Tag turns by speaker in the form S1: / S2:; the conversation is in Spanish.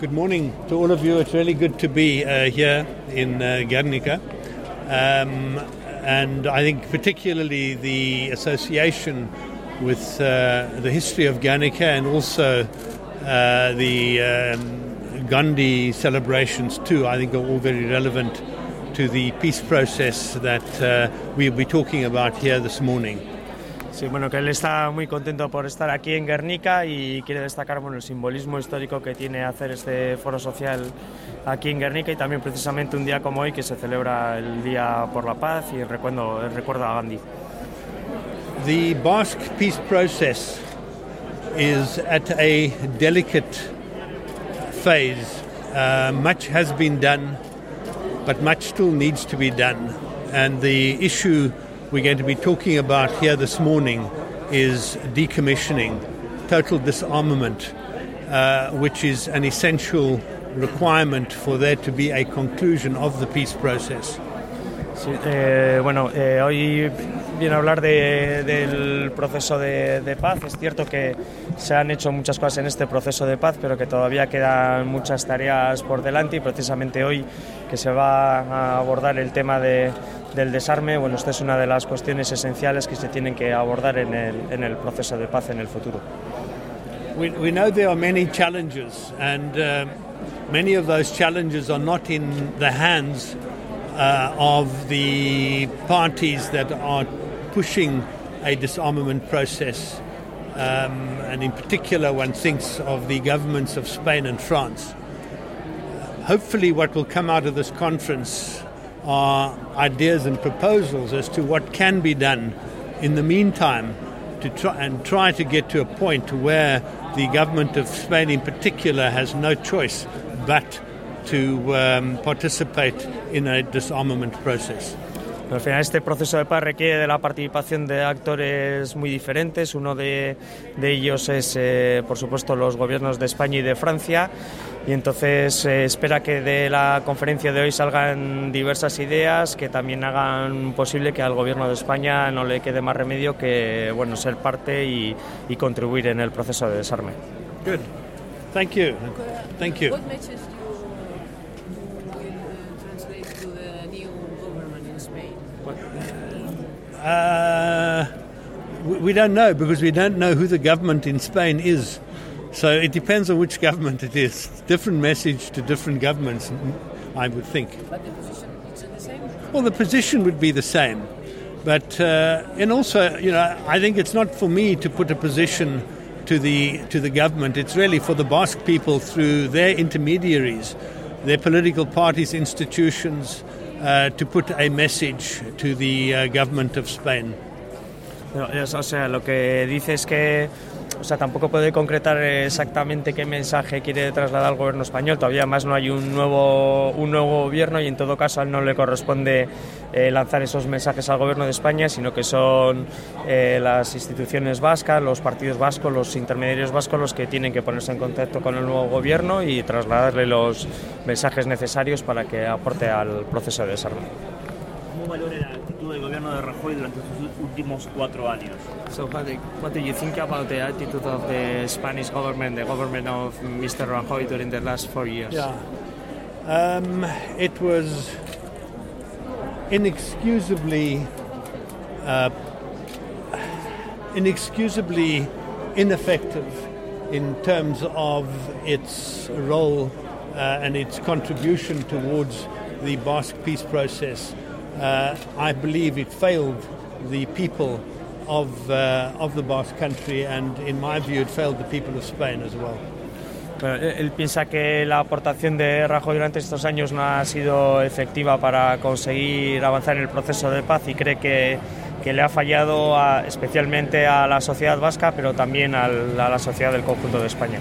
S1: Good morning to all of you. It's really good to be uh, here in uh, Guernica. Um, and I think particularly the association with uh, the history of Guernica and also uh, the um, Gandhi celebrations too, I think are all very relevant to the peace process that uh, we'll be talking about here this morning.
S2: Sí, bueno, que él está muy contento por estar aquí en Guernica y quiere destacar bueno, el simbolismo histórico que tiene hacer este foro social aquí en Guernica y también precisamente un día como hoy que se celebra el Día por la Paz y recuerdo, el recuerdo a Gandhi.
S1: The Basque peace process is at a delicate phase. Uh, much has been done, but much still needs to be done. And the issue we're going to be talking about here this morning is decommissioning, total disarmament, uh, which is an essential requirement for there to be a conclusion of the peace process.
S2: Sí, eh, bueno, eh, hoy viene a hablar de, del proceso de, de, paz. Es cierto que se han hecho muchas cosas en este proceso de paz, pero que todavía quedan muchas tareas por delante y precisamente hoy que se va a abordar el tema de, del desarme, bueno, esta es una de las cuestiones esenciales que se tienen que abordar en el, proceso de paz en el futuro.
S1: We, we know there are many challenges and uh, many of those challenges are not in the hands uh, of the parties that are pushing a disarmament process. Um, and in particular, one thinks of the governments of Spain and France. Hopefully, what will come out of this conference are ideas and proposals as to what can be done in the meantime to try and try to get to a point where the government of Spain in particular has no choice but to um, participate in a disarmament process.
S2: Al final este proceso de paz requiere de la participación de actores muy diferentes. Uno de, de ellos es, eh, por supuesto, los gobiernos de España y de Francia. Y entonces se eh, espera que de la conferencia de hoy salgan diversas ideas que también hagan posible que al gobierno de España no le quede más remedio que bueno, ser parte y, y contribuir en el proceso de desarme.
S1: Good. Thank you. Thank you.
S3: What message do you will translate to the new government
S1: Uh, we we don't know because we don't know who the government in Spain is. So it depends on which government it is. Different message to different governments, I would think.
S3: But the position is the same.
S1: Well, the position would be the same. But, uh, and also, you know, I think it's not for me to put a position to the, to the government. It's really for the Basque people through their intermediaries, their political parties, institutions, uh, to put a message to the uh, government of Spain.
S2: O sea, lo que dice es que o sea, tampoco puede concretar exactamente qué mensaje quiere trasladar al gobierno español. Todavía más no hay un nuevo, un nuevo gobierno y en todo caso a él no le corresponde eh, lanzar esos mensajes al gobierno de España, sino que son eh, las instituciones vascas, los partidos vascos, los intermediarios vascos los que tienen que ponerse en contacto con el nuevo gobierno y trasladarle los mensajes necesarios para que aporte al proceso de desarme.
S4: ¿Cómo actitud del gobierno de Rajoy durante sus últimos cuatro años?
S2: So, what do, what do you think about the attitude of the Spanish government, the government of Mr. Rajoy during the last four years?
S1: Yeah. Um, it was inexcusably, uh, inexcusably ineffective in terms of its role uh, and its contribution towards the Basque peace process. Uh, I believe it failed the people of, uh, of the Basque country, and in my view, it failed the people of Spain as well.
S2: Pero él piensa que la aportación de Rajoy durante estos años no ha sido efectiva para conseguir avanzar en el proceso de paz y cree que, que le ha fallado a- especialmente a la sociedad vasca, pero también al- a la sociedad del conjunto de España.